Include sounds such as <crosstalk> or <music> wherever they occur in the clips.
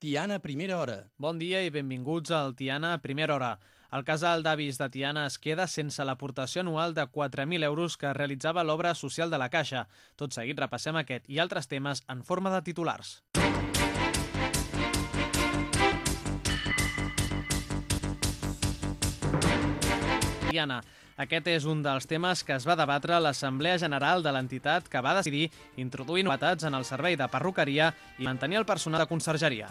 Tiana, primera hora. Bon dia i benvinguts al Tiana Primera Hora. El casal d'avis de Tiana es queda sense l'aportació anual de 4.000 euros que realitzava l'obra social de la Caixa. Tot seguit repassem aquest i altres temes en forma de titulars. Tiana. Aquest és un dels temes que es va debatre a l'Assemblea General de l'entitat que va decidir introduir novetats en el servei de perruqueria i mantenir el personal de consergeria.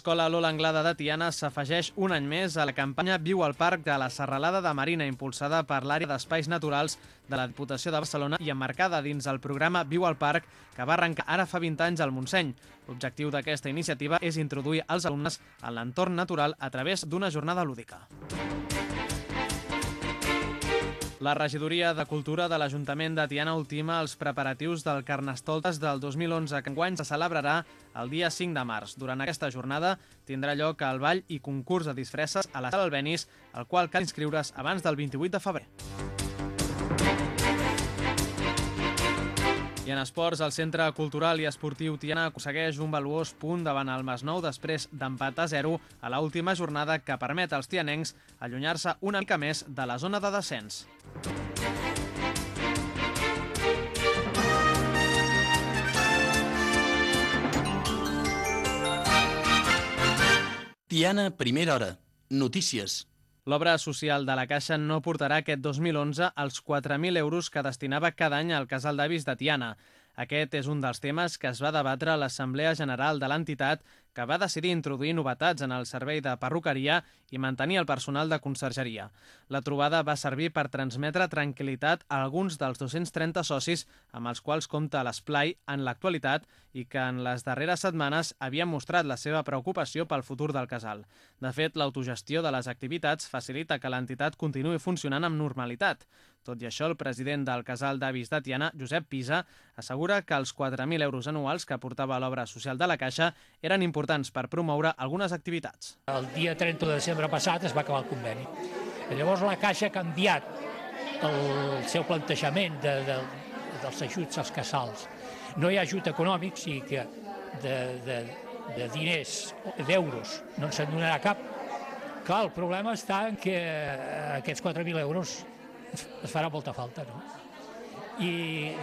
L'Escola Lola Anglada de Tiana s'afegeix un any més a la campanya Viu al Parc de la Serralada de Marina, impulsada per l'àrea d'espais naturals de la Diputació de Barcelona i emmarcada dins el programa Viu al Parc, que va arrencar ara fa 20 anys al Montseny. L'objectiu d'aquesta iniciativa és introduir els alumnes en l'entorn natural a través d'una jornada lúdica. La regidoria de Cultura de l'Ajuntament de Tiana ultima els preparatius del Carnestoltes del 2011, que enguany se celebrarà el dia 5 de març. Durant aquesta jornada tindrà lloc el ball i concurs de disfresses a la sala Albenis, al qual cal inscriure's abans del 28 de febrer. En esports, el Centre Cultural i Esportiu Tiana aconsegueix un valuós punt davant el Masnou després d'empat a 0 a l'última última jornada que permet als tianencs allunyar-se una mica més de la zona de descens. Tiana, primera hora. Notícies. L'obra social de la Caixa no portarà aquest 2011 els 4.000 euros que destinava cada any al casal d'avis de Tiana. Aquest és un dels temes que es va debatre a l'Assemblea General de l'entitat que va decidir introduir novetats en el servei de perruqueria i mantenir el personal de consergeria. La trobada va servir per transmetre tranquil·litat a alguns dels 230 socis amb els quals compta l'Esplai en l'actualitat i que en les darreres setmanes havien mostrat la seva preocupació pel futur del casal. De fet, l'autogestió de les activitats facilita que l'entitat continuï funcionant amb normalitat. Tot i això, el president del casal d'avis de Tiana, Josep Pisa, assegura que els 4.000 euros anuals que aportava l'obra social de la Caixa eren importants per promoure algunes activitats. El dia 30 de desembre passat es va acabar el conveni. Llavors la Caixa ha canviat el seu plantejament de, de, dels ajuts als casals. No hi ha ajut econòmic, sigui que de, de, de diners, d'euros, no ens en donarà cap. Clar, el problema està en que aquests 4.000 euros es farà molta falta, no? I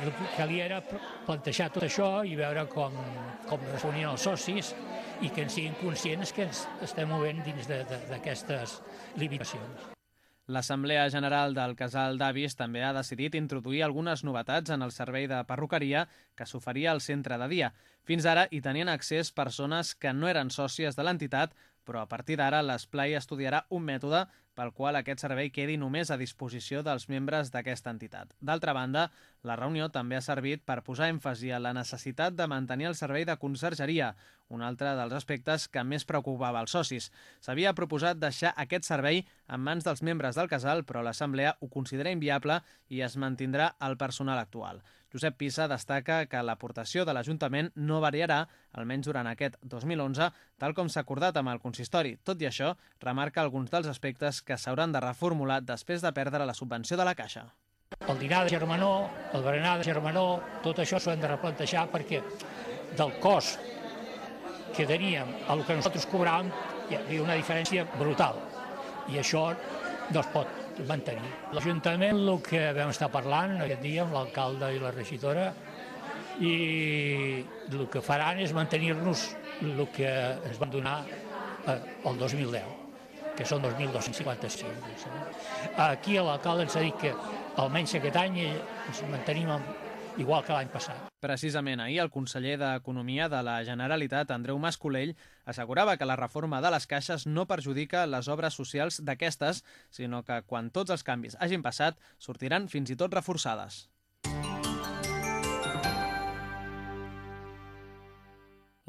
el que calia era plantejar tot això i veure com, com es unien els socis i que en siguin conscients que ens estem movent dins d'aquestes limitacions. L'Assemblea General del Casal d'Avis també ha decidit introduir algunes novetats en el servei de perruqueria que s'oferia al centre de dia. Fins ara hi tenien accés persones que no eren sòcies de l'entitat, però a partir d'ara l'Esplai estudiarà un mètode pel qual aquest servei quedi només a disposició dels membres d'aquesta entitat. D'altra banda, la reunió també ha servit per posar èmfasi a la necessitat de mantenir el servei de consergeria, un altre dels aspectes que més preocupava els socis. S'havia proposat deixar aquest servei en mans dels membres del casal, però l'Assemblea ho considera inviable i es mantindrà el personal actual. Josep Pisa destaca que l'aportació de l'Ajuntament no variarà, almenys durant aquest 2011, tal com s'ha acordat amb el consistori. Tot i això, remarca alguns dels aspectes que s'hauran de reformular després de perdre la subvenció de la Caixa. El dinar de germanor, el berenar de germanor, tot això s'ho hem de replantejar perquè del cost que teníem a que nosaltres cobràvem hi havia una diferència brutal i això no es pot mantenir. L'Ajuntament el que vam estar parlant aquest dia amb l'alcalde i la regidora i el que faran és mantenir-nos el que es van donar eh, el 2010 que són 2.255. Aquí l'alcalde ens ha dit que almenys aquest any ens mantenim igual que l'any passat. Precisament ahir el conseller d'Economia de la Generalitat, Andreu Mascolell, assegurava que la reforma de les caixes no perjudica les obres socials d'aquestes, sinó que quan tots els canvis hagin passat, sortiran fins i tot reforçades.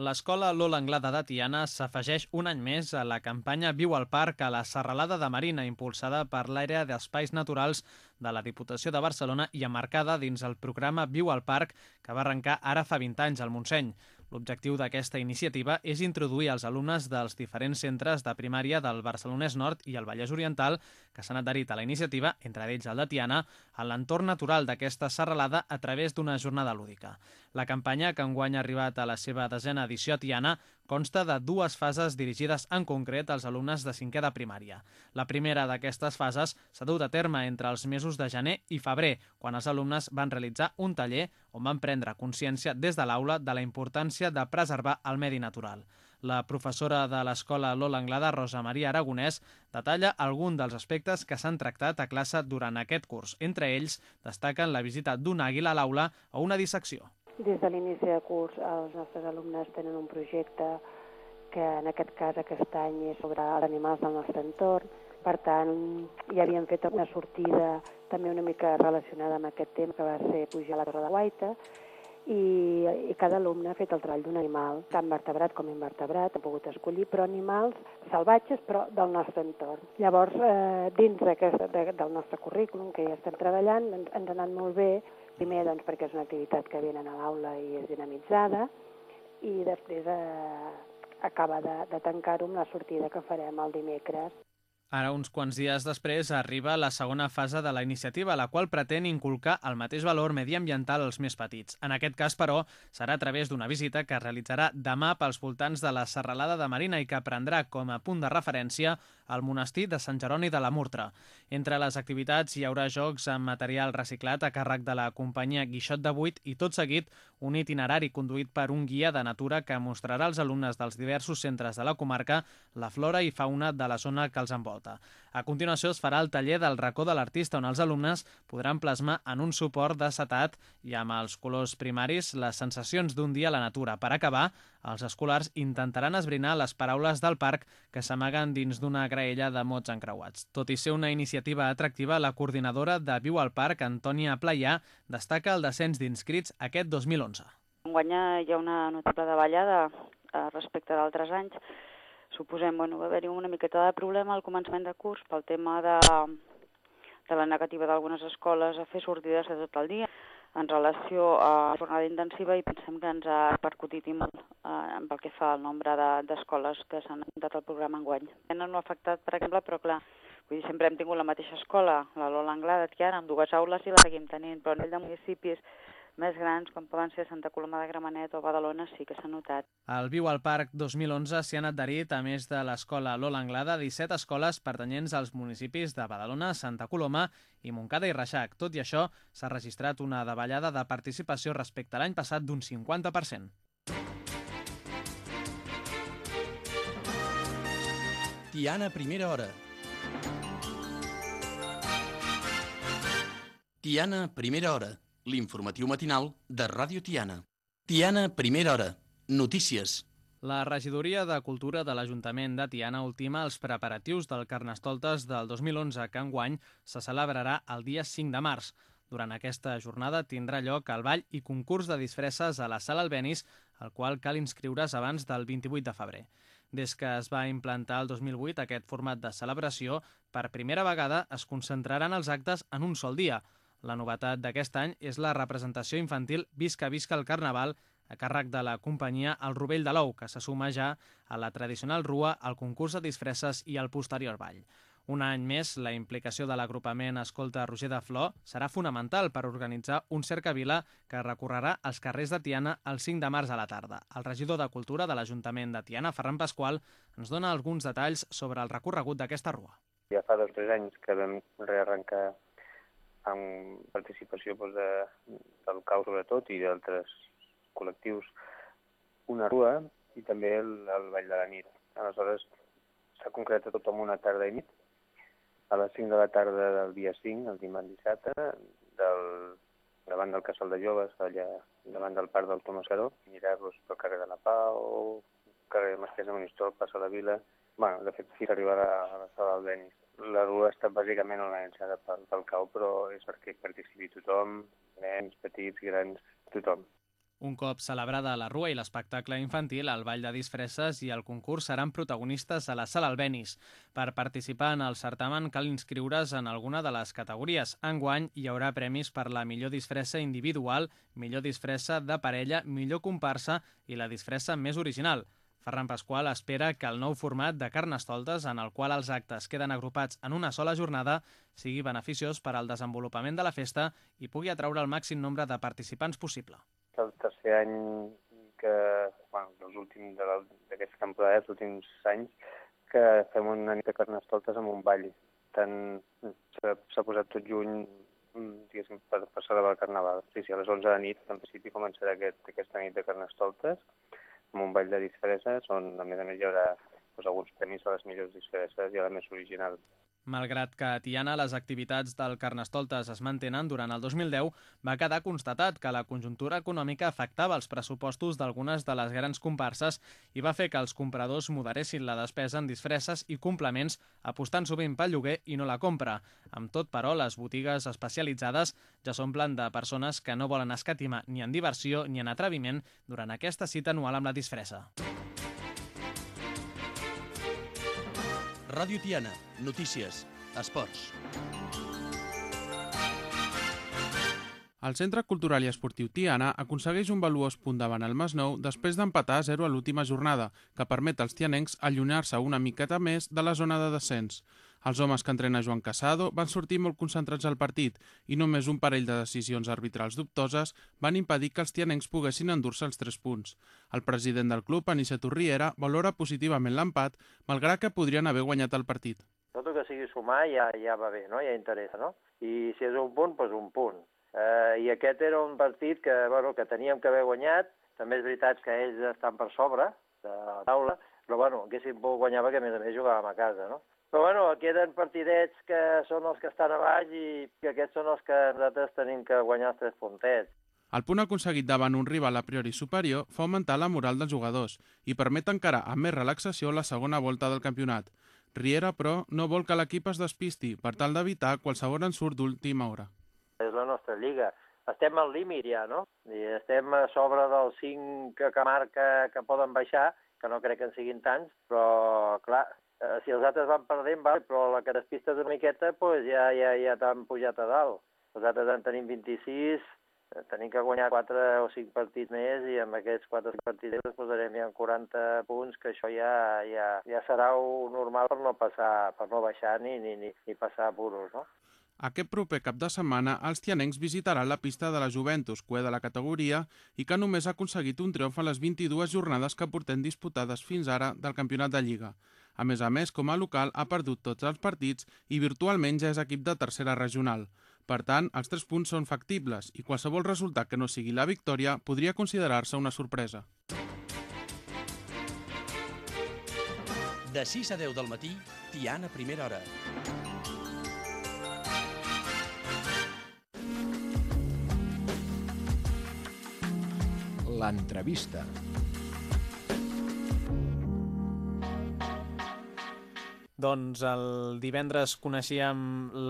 L'escola Lola Anglada de Tiana s'afegeix un any més a la campanya Viu al Parc a la Serralada de Marina, impulsada per l'àrea d'espais naturals de la Diputació de Barcelona i emmarcada dins el programa Viu al Parc, que va arrencar ara fa 20 anys al Montseny. L'objectiu d'aquesta iniciativa és introduir els alumnes dels diferents centres de primària del Barcelonès Nord i el Vallès Oriental que s'han adherit a la iniciativa, entre ells el de Tiana, a l'entorn natural d'aquesta serralada a través d'una jornada lúdica. La campanya, que enguany ha arribat a la seva desena edició a Tiana, consta de dues fases dirigides en concret als alumnes de cinquè de primària. La primera d'aquestes fases s'ha dut a terme entre els mesos de gener i febrer, quan els alumnes van realitzar un taller on van prendre consciència des de l'aula de la importància de preservar el medi natural. La professora de l'Escola Lola Anglada, Rosa Maria Aragonès, detalla algun dels aspectes que s'han tractat a classe durant aquest curs. Entre ells, destaquen la visita d'un àguila a l'aula o una dissecció. Des de l'inici de curs els nostres alumnes tenen un projecte que en aquest cas aquest any és sobre els animals del nostre entorn. Per tant, ja havíem fet una sortida també una mica relacionada amb aquest tema, que va ser pujar a la Torre de Guaita, i, i cada alumne ha fet el treball d'un animal, tant vertebrat com invertebrat, han pogut escollir, però animals salvatges, però del nostre entorn. Llavors, eh, dins de, del nostre currículum, que ja estem treballant, ens, ens ha anat molt bé Primer, doncs, perquè és una activitat que venen a l'aula i és dinamitzada, i després eh, acaba de, de tancar-ho amb la sortida que farem el dimecres. Ara, uns quants dies després, arriba la segona fase de la iniciativa, la qual pretén inculcar el mateix valor mediambiental als més petits. En aquest cas, però, serà a través d'una visita que es realitzarà demà pels voltants de la Serralada de Marina i que prendrà com a punt de referència al monestir de Sant Jeroni de la Murtra. Entre les activitats hi haurà jocs amb material reciclat a càrrec de la companyia Guixot de Vuit i tot seguit un itinerari conduït per un guia de natura que mostrarà als alumnes dels diversos centres de la comarca la flora i fauna de la zona que els envolta volta. A continuació es farà el taller del racó de l'artista on els alumnes podran plasmar en un suport d'acetat i amb els colors primaris les sensacions d'un dia a la natura. Per acabar, els escolars intentaran esbrinar les paraules del parc que s'amaguen dins d'una graella de mots encreuats. Tot i ser una iniciativa atractiva, la coordinadora de Viu al Parc, Antònia Playà, destaca el descens d'inscrits aquest 2011. Enguany hi ha una notable davallada eh, respecte d'altres anys suposem, bueno, va haver-hi una miqueta de problema al començament de curs pel tema de, de la negativa d'algunes escoles a fer sortides de tot el dia en relació a la jornada intensiva i pensem que ens ha percutit i molt eh, pel que fa al nombre d'escoles de, que s'han apuntat al programa enguany. No ha afectat, per exemple, però clar, vull dir, sempre hem tingut la mateixa escola, la Lola Anglada, Tiana, amb dues aules i la seguim tenint, però a nivell de municipis més grans, com poden ser Santa Coloma de Gramenet o Badalona, sí que s'ha notat. Al Viu al Parc 2011 s'hi han adherit, a més de l'escola Lola Anglada, 17 escoles pertanyents als municipis de Badalona, Santa Coloma i Montcada i Reixac. Tot i això, s'ha registrat una davallada de participació respecte a l'any passat d'un 50%. Tiana, primera hora. Tiana, primera hora l'informatiu matinal de Ràdio Tiana. Tiana, primera hora. Notícies. La regidoria de Cultura de l'Ajuntament de Tiana ultima els preparatius del Carnestoltes del 2011, que enguany se celebrarà el dia 5 de març. Durant aquesta jornada tindrà lloc el ball i concurs de disfresses a la Sala Albenis, al qual cal inscriure's abans del 28 de febrer. Des que es va implantar el 2008 aquest format de celebració, per primera vegada es concentraran els actes en un sol dia – la novetat d'aquest any és la representació infantil Visca Visca el Carnaval a càrrec de la companyia El Rovell de l'Ou, que se suma ja a la tradicional rua, al concurs de disfresses i al posterior ball. Un any més, la implicació de l'agrupament Escolta Roger de Flor serà fonamental per organitzar un cercavila que recorrerà els carrers de Tiana el 5 de març a la tarda. El regidor de Cultura de l'Ajuntament de Tiana, Ferran Pasqual, ens dona alguns detalls sobre el recorregut d'aquesta rua. Ja fa dos o tres anys que vam rearrencar amb participació doncs, de, del CAU sobretot i d'altres col·lectius, una rua i també el, el Ball de la Nit. Aleshores, s'ha concretat tot en una tarda i nit. A les 5 de la tarda del dia 5, el dimarts dissabte, del, davant del Casal de Joves, allà davant del Parc del Tomascaró, mirar-los pel carrer de la Pau, carrer Marquès de Monistol, passa la Vila... bueno, de fet, fins arribar a, a la sala del Denis la rua està bàsicament organitzada pel, pel CAU, però és perquè participi tothom, nens, petits, grans, tothom. Un cop celebrada la rua i l'espectacle infantil, el ball de disfresses i el concurs seran protagonistes a la sala Albenis. Per participar en el certamen cal inscriure's en alguna de les categories. Enguany hi haurà premis per la millor disfressa individual, millor disfressa de parella, millor comparsa i la disfressa més original. Ferran Pasqual espera que el nou format de Carnestoltes, en el qual els actes queden agrupats en una sola jornada, sigui beneficiós per al desenvolupament de la festa i pugui atraure el màxim nombre de participants possible. el tercer any que, bueno, els últims d'aquesta temporada, els últims anys, que fem una nit de carnestoltes amb un ball. Tant s'ha posat tot juny diguéssim, per, per celebrar el Carnaval. Sí, sí, a les 11 de nit, en principi, començarà aquest, aquesta nit de carnestoltes amb un ball de disfresses on, a més a més, hi haurà doncs, alguns premis a les millors disfresses i a la més original. Malgrat que a Tiana les activitats del Carnestoltes es mantenen, durant el 2010 va quedar constatat que la conjuntura econòmica afectava els pressupostos d'algunes de les grans comparses i va fer que els compradors moderessin la despesa en disfresses i complements, apostant sovint pel lloguer i no la compra. Amb tot, però, les botigues especialitzades ja s'omplen de persones que no volen escatimar ni en diversió ni en atreviment durant aquesta cita anual amb la disfressa. Ràdio Tiana, notícies, esports. El Centre Cultural i Esportiu Tiana aconsegueix un valuós punt davant el Masnou després d'empatar a 0 a l'última jornada, que permet als tianencs allunyar-se una miqueta més de la zona de descens. Els homes que entrena Joan Casado van sortir molt concentrats al partit i només un parell de decisions arbitrals dubtoses van impedir que els tianencs poguessin endur-se els tres punts. El president del club, Aniceto Riera, valora positivament l'empat, malgrat que podrien haver guanyat el partit. Tot el que sigui sumar ja, ja va bé, no? ja interessa, no? I si és un punt, doncs un punt Eh, I aquest era un partit que, bueno, que teníem que haver guanyat. També és veritat que ells estan per sobre de la taula, però bueno, haguéssim pogut guanyar perquè a més a més jugàvem a casa, no? Però bueno, queden partidets que són els que estan a baix i que aquests són els que nosaltres tenim que guanyar els tres puntets. El punt aconseguit davant un rival a priori superior fa augmentar la moral dels jugadors i permet encara amb més relaxació la segona volta del campionat. Riera, però, no vol que l'equip es despisti per tal d'evitar qualsevol ensurt d'última hora és la nostra lliga. Estem al límit ja, no? I estem a sobre dels 5 que, que marca que poden baixar, que no crec que en siguin tants, però, clar, eh, si els altres van perdent, va, però la que despistes una miqueta, pues ja, ja, ja t'han pujat a dalt. Els altres en tenim 26, eh, tenim que guanyar 4 o 5 partits més i amb aquests 4 o 5 partits ens posarem ja en 40 punts, que això ja, ja, ja serà normal per no passar, per no baixar ni, ni, ni, ni passar apuros, no? Aquest proper cap de setmana, els tianencs visitaran la pista de la Juventus, cue de la categoria, i que només ha aconseguit un triomf a les 22 jornades que portem disputades fins ara del campionat de Lliga. A més a més, com a local, ha perdut tots els partits i virtualment ja és equip de tercera regional. Per tant, els tres punts són factibles i qualsevol resultat que no sigui la victòria podria considerar-se una sorpresa. De 6 a 10 del matí, Tiana Primera Hora. l'entrevista. Doncs el divendres coneixíem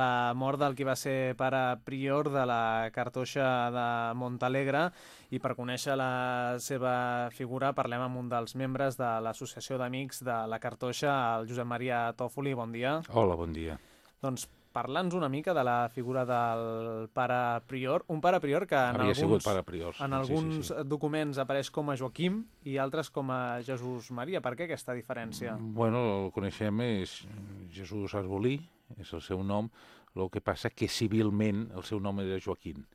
la mort del que va ser pare prior de la cartoixa de Montalegre i per conèixer la seva figura parlem amb un dels membres de l'Associació d'Amics de la Cartoixa, el Josep Maria Tòfoli. Bon dia. Hola, bon dia. Doncs Parla'ns una mica de la figura del pare prior, un pare prior que en Havia alguns, pare prior, en alguns sí, sí, sí. documents apareix com a Joaquim i altres com a Jesús Maria. Per què aquesta diferència? Bueno, el coneixem és Jesús Arbolí, és el seu nom, el que passa que civilment el seu nom era Joaquim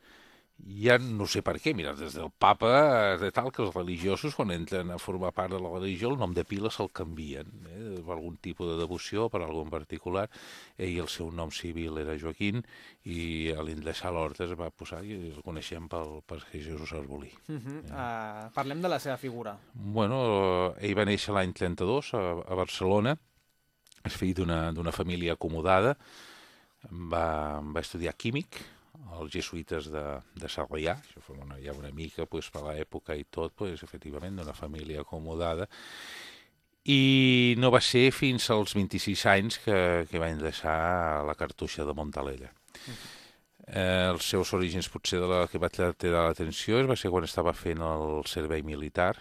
ja no sé per què, mira, des del papa, de tal, que els religiosos, quan entren a formar part de la religió, el nom de pila se'l canvien, eh, per algun tipus de devoció, per algun particular, eh, i el seu nom civil era Joaquín, i a l'Indlesa l'Horta es va posar, i el coneixem pel, per Jesús Arbolí. Uh -huh. eh. uh, parlem de la seva figura. Bueno, ell va néixer l'any 32 a, a Barcelona, és fill d'una família acomodada, va, va estudiar químic, els jesuïtes de, de Sarrià, això fa una, ja una mica pues, per l'època i tot, pues, efectivament, d'una família acomodada, i no va ser fins als 26 anys que, que va ingressar a la cartuixa de Montalella. -huh. eh, els seus orígens potser de la que va tenir l'atenció va ser quan estava fent el servei militar,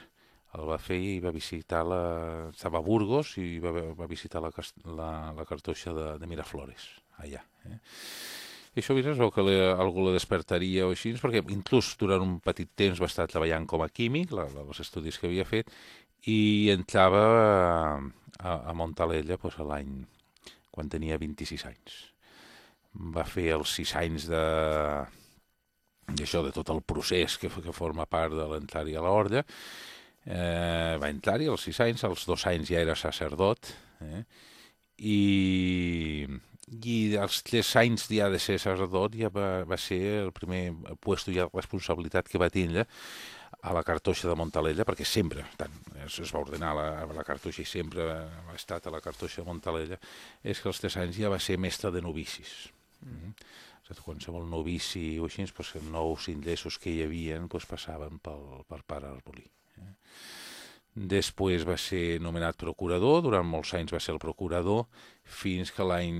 el va fer i va visitar la... estava a Burgos i va, va visitar la, la, la cartoixa de, de Miraflores, allà. Eh? I això el que le, algú la despertaria o així, perquè inclús durant un petit temps va estar treballant com a químic, la, la, els estudis que havia fet, i entrava a, a, a Montalella pues, l'any quan tenia 26 anys. Va fer els 6 anys de, d'això, de tot el procés que, que forma part de l'entrar-hi a l'ordre, eh, va entrar-hi als sis anys, als dos anys ja era sacerdot, eh, i, i als tres anys ja de ser sacerdot ja va, va ser el primer puesto de responsabilitat que va tindre a la cartoixa de Montalella, perquè sempre, tant, es, es va ordenar la, a la cartoixa i sempre ha estat a la cartoixa de Montalella, és que als tres anys ja va ser mestre de novicis. Mm. -hmm. Qualsevol novici o així, doncs, nous ingressos que hi havia doncs, passaven pel, per pare Arbolí. Eh? Després va ser nomenat procurador, durant molts anys va ser el procurador, fins que l'any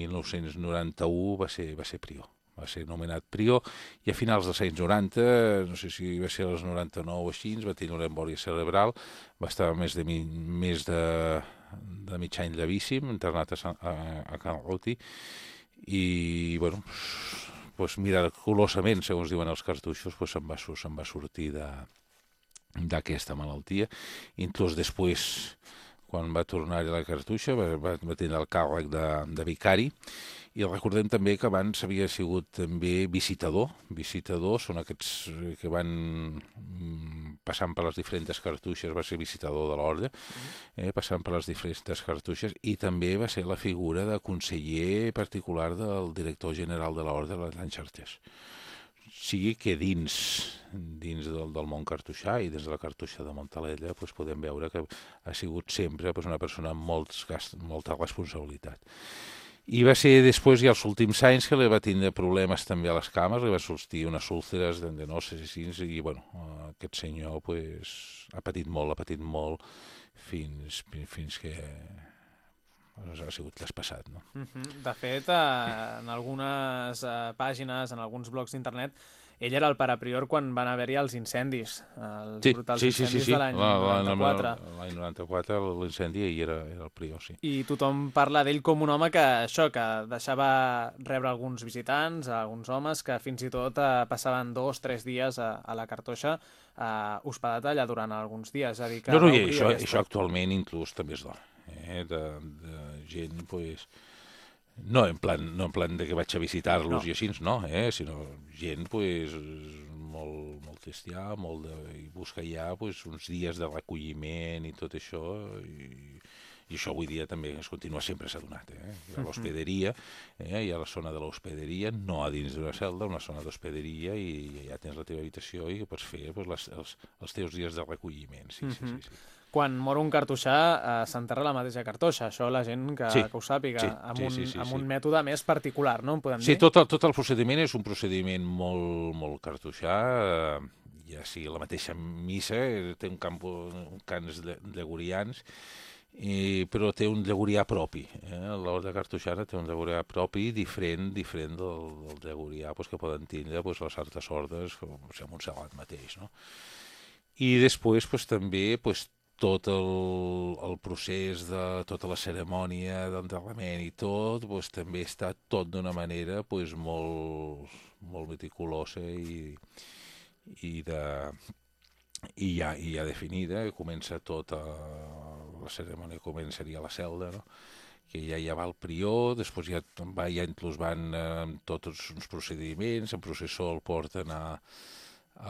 1991 va ser, va ser prior va ser nomenat prior, i a finals dels anys 90, no sé si va ser als 99 o així, va tenir una embòlia cerebral, va estar més de, mi, més de, de mig any llavíssim, internat a, a, a Can Roti, i, bueno, pues, miraculosament, segons diuen els cartuixos, pues, se'n va, se va sortir d'aquesta malaltia. Inclús després, quan va tornar a la cartuixa, va, va, va tenir el càrrec de, de vicari, i recordem també que abans havia sigut també visitador. Visitador són aquests que van mm, passant per les diferents cartuixes, va ser visitador de l'ordre, eh, passant per les diferents cartuixes, i també va ser la figura de conseller particular del director general de l'ordre, l'any Xarxes sigui que dins, dins del, del món cartoixà i des de la cartoixa de Montalella pues, podem veure que ha sigut sempre pues, una persona amb molts, molta responsabilitat. I va ser després, ja els últims anys, que li va tindre problemes també a les cames, li va sortir unes úlceres d'endenoses i així, i bueno, aquest senyor pues, ha patit molt, ha patit molt, fins, fins que doncs ha sigut traspassat. No? Uh -huh. De fet, eh, en algunes eh, pàgines, en alguns blocs d'internet, ell era el paraprior quan van haver-hi els incendis, els sí, brutals sí, sí, incendis sí, sí. de l'any 94. L'any 94 l'incendi i era, era el prior, sí. I tothom parla d'ell com un home que això, que deixava rebre alguns visitants, alguns homes que fins i tot eh, passaven dos, tres dies a, a la cartoixa eh, hospedat allà durant alguns dies. És a dir, que no, no, i això, això actualment inclús també és dona, eh? de, de gent, pues, no en plan, no en plan de que vaig a visitar-los no. i així, no, eh? sinó gent pues, molt, molt cristià, molt de, i busca ja pues, uns dies de recolliment i tot això, i, i això avui dia també es continua sempre s'ha donat. Eh? Hi ha l'hospederia, eh? hi ha la zona de l'hospederia, no a dins d'una celda, una zona d'hospederia, i ja tens la teva habitació i pots fer pues, les, els, els teus dies de recolliment. Sí, uh -huh. sí, sí, sí quan mor un cartoixà eh, s'enterra la mateixa cartoixa. Això la gent que, sí, que ho sàpiga, sí, amb, sí, un, sí, sí, amb sí. un mètode més particular, no? En podem sí, dir? tot el, tot el procediment és un procediment molt, molt cartoixà, eh, ja sigui la mateixa missa, eh, té un camp, un cants gregorians, i, però té un llegorià propi. Eh? L'ordre cartoixana té un llegorià propi diferent diferent del, del llegorià pues, que poden tindre pues, les altres ordes, com o sigui, Montserrat mateix. No? I després pues, també pues, tot el, el procés de tota la cerimònia d'enterrament i tot, doncs, també està tot d'una manera doncs, molt, molt meticulosa i, i, de, i, ja, i ja definida. Comença tota la cerimònia començaria a la celda, no? que ja hi va el prior, després ja, va, ja inclús van eh, tots uns procediments, el processó el porten a,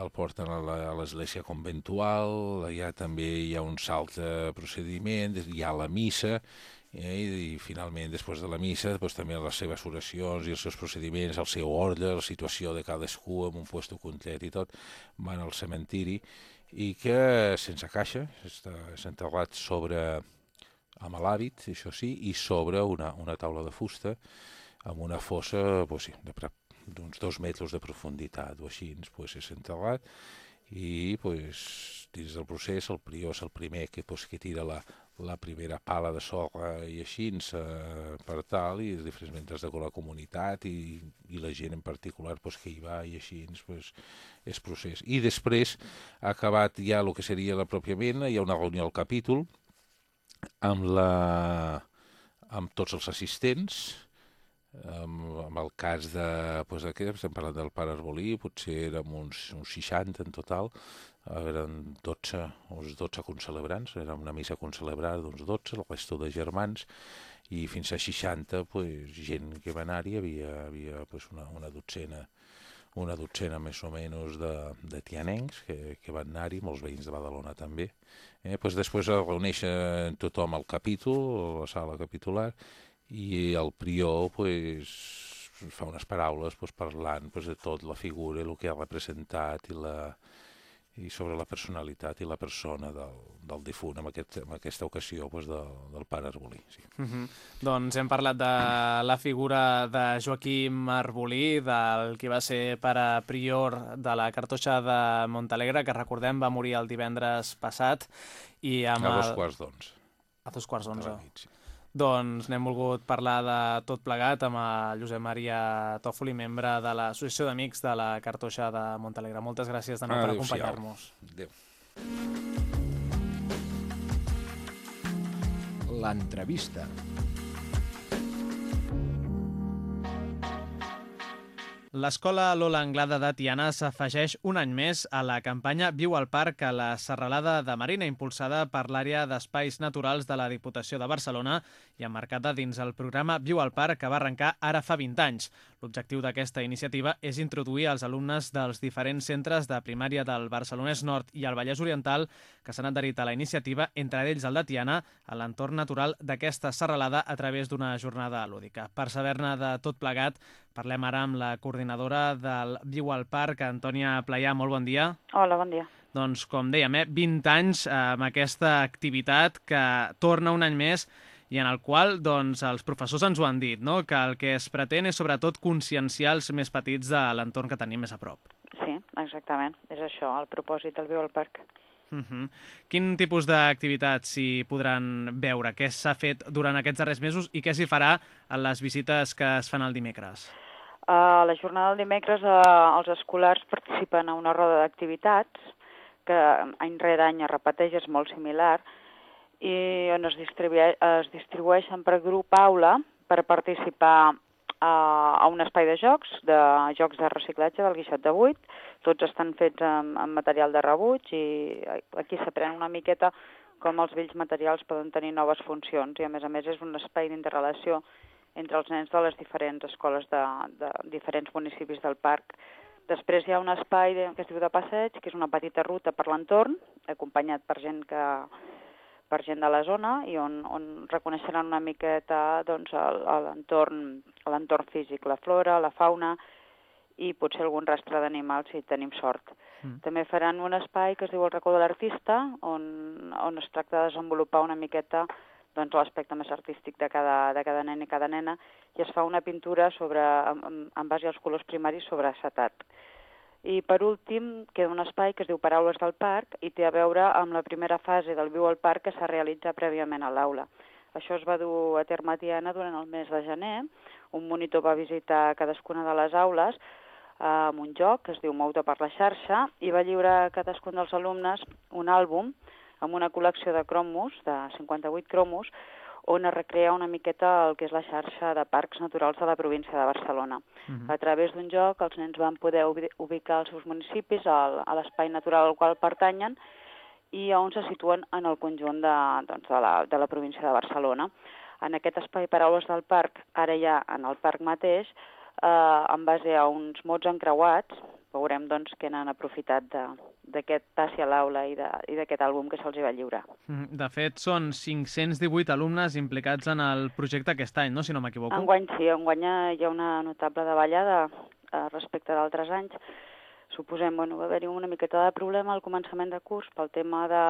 el porten a l'església conventual, allà també hi ha un salt procediment, hi ha la missa, eh, i, i finalment després de la missa doncs, també les seves oracions i els seus procediments, el seu ordre, la situació de cadascú amb un puesto concret i tot, van al cementiri i que sense caixa, està, enterrat sobre amb l'hàbit, això sí, i sobre una, una taula de fusta amb una fossa, doncs sí, de prep d'uns dos metres de profunditat o així, pues, és enterrat i pues, dins del procés el prior és el primer que, pues, que tira la, la primera pala de sorra i així eh, per tal i els diferents membres de la comunitat i, i la gent en particular pues, que hi va i així pues, és procés. I després, acabat ja el que seria la pròpia mena, hi ha una reunió al capítol amb, la, amb tots els assistents amb, amb el cas de, pues, aquest, estem parlant del pare Arbolí, potser érem uns, uns 60 en total, eren 12, uns 12 concelebrants, era una missa concelebrada d'uns 12, el resto de germans, i fins a 60 pues, gent que va anar-hi, havia, havia pues, una, una dotzena una dotzena més o menys de, de tianencs que, que van anar-hi, molts veïns de Badalona també. Eh, pues després es reuneix tothom al capítol, a la sala capitular, i el prior pues, fa unes paraules pues, parlant pues, de tot, la figura, el que ha representat i la, i sobre la personalitat i la persona del, del difunt, en, aquest, en aquesta ocasió doncs, del, del pare Arbolí. Sí. Uh -huh. Doncs hem parlat de la figura de Joaquim Arbolí, del qui va ser pare prior de la cartoixa de Montalegre, que recordem va morir el divendres passat. I amb a dos quarts d'onze. A dos quarts d'onze. Sí. Doncs n'hem volgut parlar de tot plegat amb el Josep Maria Tòfoli, membre de l'Associació d'Amics de la Cartoixa de Montalegre. Moltes gràcies de nou per acompanyar-nos. Adéu. L'entrevista. L'escola Lola Anglada de Tiana s'afegeix un any més a la campanya Viu al Parc a la Serralada de Marina, impulsada per l'àrea d'espais naturals de la Diputació de Barcelona i emmarcada dins el programa Viu al Parc que va arrencar ara fa 20 anys. L'objectiu d'aquesta iniciativa és introduir els alumnes dels diferents centres de primària del Barcelonès Nord i el Vallès Oriental que s'han adherit a la iniciativa, entre ells el de Tiana, a l'entorn natural d'aquesta serralada a través d'una jornada lúdica. Per saber-ne de tot plegat, Parlem ara amb la coordinadora del Viu al Parc, Antònia Playà. Molt bon dia. Hola, bon dia. Doncs, com dèiem, eh, 20 anys eh, amb aquesta activitat que torna un any més i en el qual doncs, els professors ens ho han dit, no? que el que es pretén és sobretot conscienciar els més petits de l'entorn que tenim més a prop. Sí, exactament. És això, el propòsit del Viu al Parc. Uh -huh. Quin tipus d'activitats s'hi podran veure? Què s'ha fet durant aquests darrers mesos i què s'hi farà en les visites que es fan el dimecres? A la jornada del dimecres eh, els escolars participen a una roda d'activitats que any rere any es repeteix, és molt similar, i on es, es distribueixen per grup aula per participar a, a un espai de jocs, de jocs de reciclatge del guixot de 8. Tots estan fets amb, amb material de rebuig i aquí s'aprèn una miqueta com els vells materials poden tenir noves funcions i a més a més és un espai d'interrelació entre els nens de les diferents escoles de, de diferents municipis del parc. Després hi ha un espai que es diu de passeig, que és una petita ruta per l'entorn, acompanyat per gent que per gent de la zona i on, on reconeixeran una miqueta doncs, l'entorn físic, la flora, la fauna i potser algun rastre d'animals si tenim sort. Mm. També faran un espai que es diu el racó de l'artista, on, on es tracta de desenvolupar una miqueta doncs, l'aspecte més artístic de cada, de cada nen i cada nena, i es fa una pintura sobre, en, en base als colors primaris sobre acetat. I per últim queda un espai que es diu Paraules del Parc i té a veure amb la primera fase del Viu al Parc que s'ha realitzat prèviament a l'aula. Això es va dur a terme a Tiana durant el mes de gener. Un monitor va visitar cadascuna de les aules eh, amb un joc que es diu Mouta per la xarxa i va lliurar a cadascun dels alumnes un àlbum amb una col·lecció de cromos, de 58 cromos, on es recrea una miqueta el que és la xarxa de parcs naturals de la província de Barcelona. Uh -huh. A través d'un joc els nens van poder ubicar els seus municipis al, a l'espai natural al qual pertanyen i on se situen en el conjunt de, doncs, de, la, de la província de Barcelona. En aquest espai Paraules del Parc, ara ja en el parc mateix, eh, en base a uns mots encreuats, veurem doncs, que n'han aprofitat d'aquest passi a l'aula i d'aquest àlbum que se'ls va lliurar. Mm, de fet, són 518 alumnes implicats en el projecte aquest any, no?, si no m'equivoco. Enguany sí, enguany hi ha una notable davallada eh, respecte d'altres anys. Suposem, bueno, va haver-hi una miqueta de problema al començament de curs pel tema de,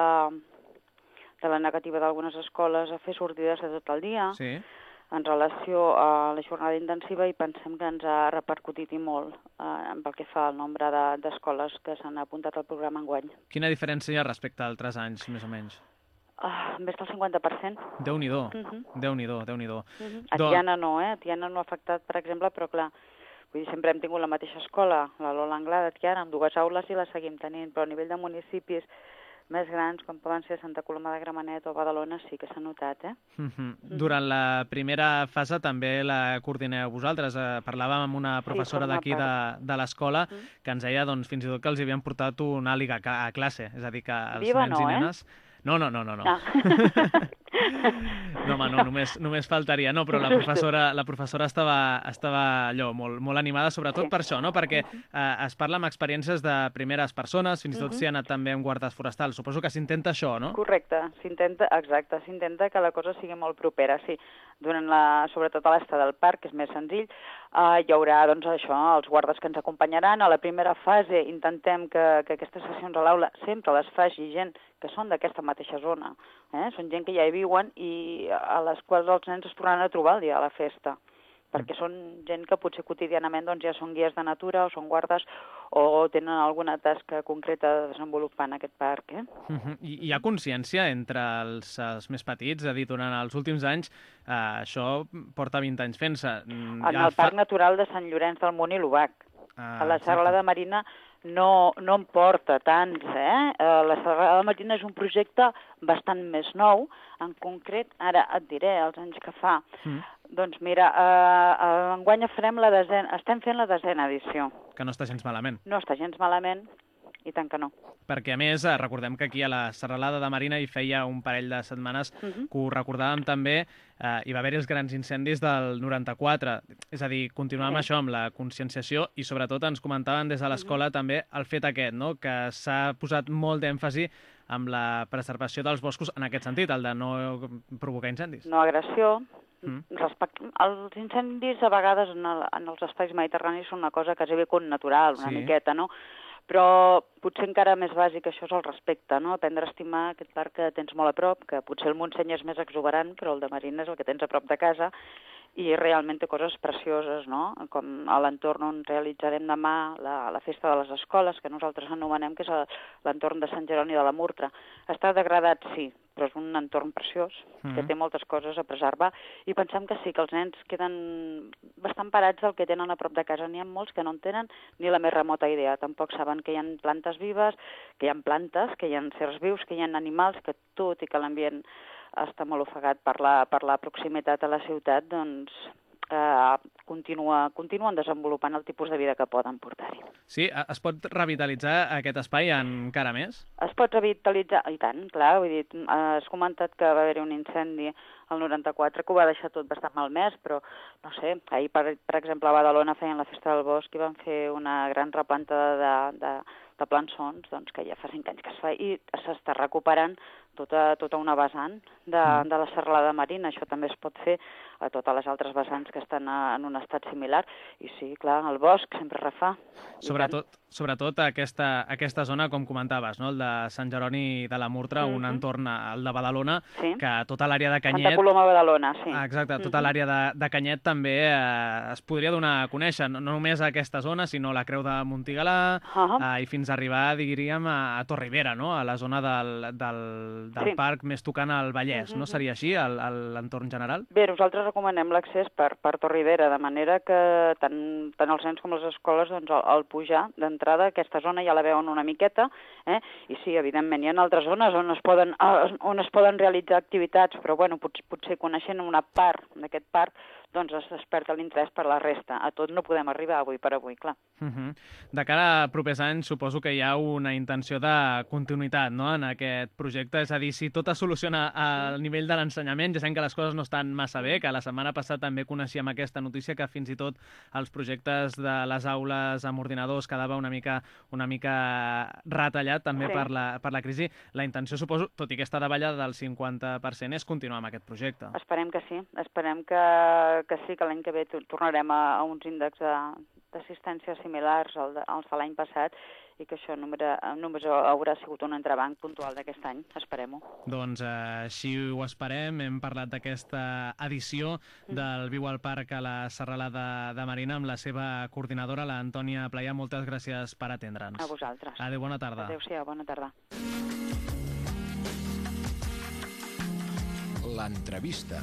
de la negativa d'algunes escoles a fer sortides de tot el dia. Sí en relació a la jornada intensiva i pensem que ens ha repercutit i molt eh, pel que fa al nombre d'escoles de, que s'han apuntat al programa enguany. Quina diferència hi ha respecte a altres anys, més o menys? Uh, més del 50%. Déu-n'hi-do, uh -huh. Déu-n'hi-do, déu nhi déu uh -huh. A Tiana no, eh? A Tiana no ha afectat, per exemple, però clar, vull dir, sempre hem tingut la mateixa escola, la Lola Anglada, Tiana, amb dues aules i la seguim tenint, però a nivell de municipis més grans, com poden ser Santa Coloma de Gramenet o Badalona, sí que s'ha notat, eh? -huh. Uh -huh. Durant la primera fase també la coordineu vosaltres. Eh, parlàvem amb una professora sí, d'aquí de, de l'escola uh -huh. que ens deia doncs, fins i tot que els havien portat una àliga a classe, és a dir, que els Viva nens no, i nenes... Eh? No, no, no, no. no. Ah. <laughs> <laughs> No, home, no, només, només faltaria. No, però la professora, la professora estava, estava allò, molt, molt animada, sobretot sí. per això, no? Perquè eh, es parla amb experiències de primeres persones, fins i tot uh -huh. s'hi ha anat també amb guardes forestals. Suposo que s'intenta això, no? Correcte, s'intenta, exacte, s'intenta que la cosa sigui molt propera, sí. Durant la, sobretot a l'estat del parc, que és més senzill, eh, hi haurà, doncs, això, els guardes que ens acompanyaran. A la primera fase intentem que, que aquestes sessions a l'aula sempre les faci gent que són d'aquesta mateixa zona. Eh? Són gent que ja hi viuen i a les quals els nens es tornaran a trobar el dia de la festa perquè són gent que potser quotidianament doncs, ja són guies de natura o són guardes o tenen alguna tasca concreta de desenvolupar en aquest parc. Eh? Uh -huh. I hi ha consciència entre els, els més petits? És a dir, durant els últims anys, eh, això porta 20 anys fent-se. En ja el fa... Parc Natural de Sant Llorenç del Munt i l'Ubac. Ah, a la Serralada Marina no, no en porta tants, eh? eh? La Serralada Marina és un projecte bastant més nou, en concret, ara et diré els anys que fa. Mm. Doncs mira, eh, eh, enguany farem la desena, estem fent la desena edició. Que no està gens malament. No està gens malament, i tant que no. Perquè, a més, eh, recordem que aquí a la Serralada de Marina hi feia un parell de setmanes uh -huh. que ho recordàvem també, eh, hi va haver els grans incendis del 94. És a dir, continuem sí. això amb la conscienciació i sobretot ens comentaven des de l'escola uh -huh. també el fet aquest, no? que s'ha posat molt d'èmfasi amb la preservació dels boscos en aquest sentit, el de no provocar incendis. No agressió, Mm. Respecte, els incendis a vegades en, el, en els espais mediterranis són una cosa quasi bé natural, una sí. miqueta, no? Però potser encara més bàsic això és el respecte, no? Aprendre a estimar aquest parc que tens molt a prop, que potser el Montseny és més exuberant, però el de Marina és el que tens a prop de casa, i realment té coses precioses, no? Com a l'entorn on realitzarem demà la, la festa de les escoles, que nosaltres anomenem que és l'entorn de Sant Jeroni de la Murtra. Està degradat, sí, però és un entorn preciós, mm -hmm. que té moltes coses a preservar, i pensem que sí, que els nens queden bastant parats del que tenen a prop de casa. N'hi ha molts que no en tenen ni la més remota idea. Tampoc saben que hi ha plantes vives, que hi ha plantes, que hi ha certs vius, que hi ha animals, que tot i que l'ambient està molt ofegat per la, per la proximitat a la ciutat, doncs eh, continua, continuen desenvolupant el tipus de vida que poden portar-hi. Sí, es pot revitalitzar aquest espai encara més? Es pot revitalitzar, i tant, clar, vull dir, has comentat que va haver-hi un incendi al 94 que ho va deixar tot bastant malmès, però no sé, ahir per, per exemple a Badalona feien la festa del bosc i van fer una gran replantada de, de, de plançons, doncs que ja fa cinc anys que es fa i s'està recuperant tota, tota una vessant de, mm. de la serralada marina. Això també es pot fer a totes les altres vessants que estan en un estat similar. I sí, clar, el bosc sempre refà. Sobretot, sobretot aquesta, aquesta zona, com comentaves, no? el de Sant Jeroni de la Murtra, mm -hmm. un mhm. entorn, el de Badalona, sí. que tota l'àrea de Canyet... Santa Coloma, Badalona, sí. Exacte, tota mm -hmm. l'àrea de, de Canyet també eh, es podria donar a conèixer, no, no només aquesta zona, sinó la Creu de Montigalà, uh -huh. eh, i fins a arribar, diríem, a, a Torribera, no? a la zona del, del, del sí. parc més tocant al Vallès, mm -hmm. no? Seria així, l'entorn general? Bé, nosaltres recomanem l'accés per, per Torribera, de manera que tant, tant els nens com les escoles, doncs, al, al pujar d'entrada aquesta zona ja la veuen una miqueta, eh? i sí, evidentment, hi ha altres zones on es poden, on es poden realitzar activitats, però bueno, potser, potser coneixent una part d'aquest parc, doncs es desperta l'interès per la resta. A tot no podem arribar avui per avui, clar. Uh mhm. -huh. De cara a propers anys, suposo que hi ha una intenció de continuïtat no? en aquest projecte, és a dir, si tot es soluciona al nivell de l'ensenyament, ja sabem que les coses no estan massa bé, que la setmana passada també coneixíem aquesta notícia que fins i tot els projectes de les aules amb ordinadors quedava una mica, una mica retallat també sí. per, la, per la crisi. La intenció, suposo, tot i que està davallada del 50%, és continuar amb aquest projecte. Esperem que sí, esperem que, que sí, que l'any que ve tornarem a, a uns índexs d'assistència similars als de, als de l'any passat i que això només, només haurà sigut un entrebanc puntual d'aquest any, esperem-ho. Doncs eh, així ho esperem. Hem parlat d'aquesta edició mm. del Viu al Parc a la Serralada de Marina amb la seva coordinadora, l'Antònia Playa. Moltes gràcies per atendre'ns. A vosaltres. Adéu, bona tarda. Adéu-siau, bona tarda. L'entrevista.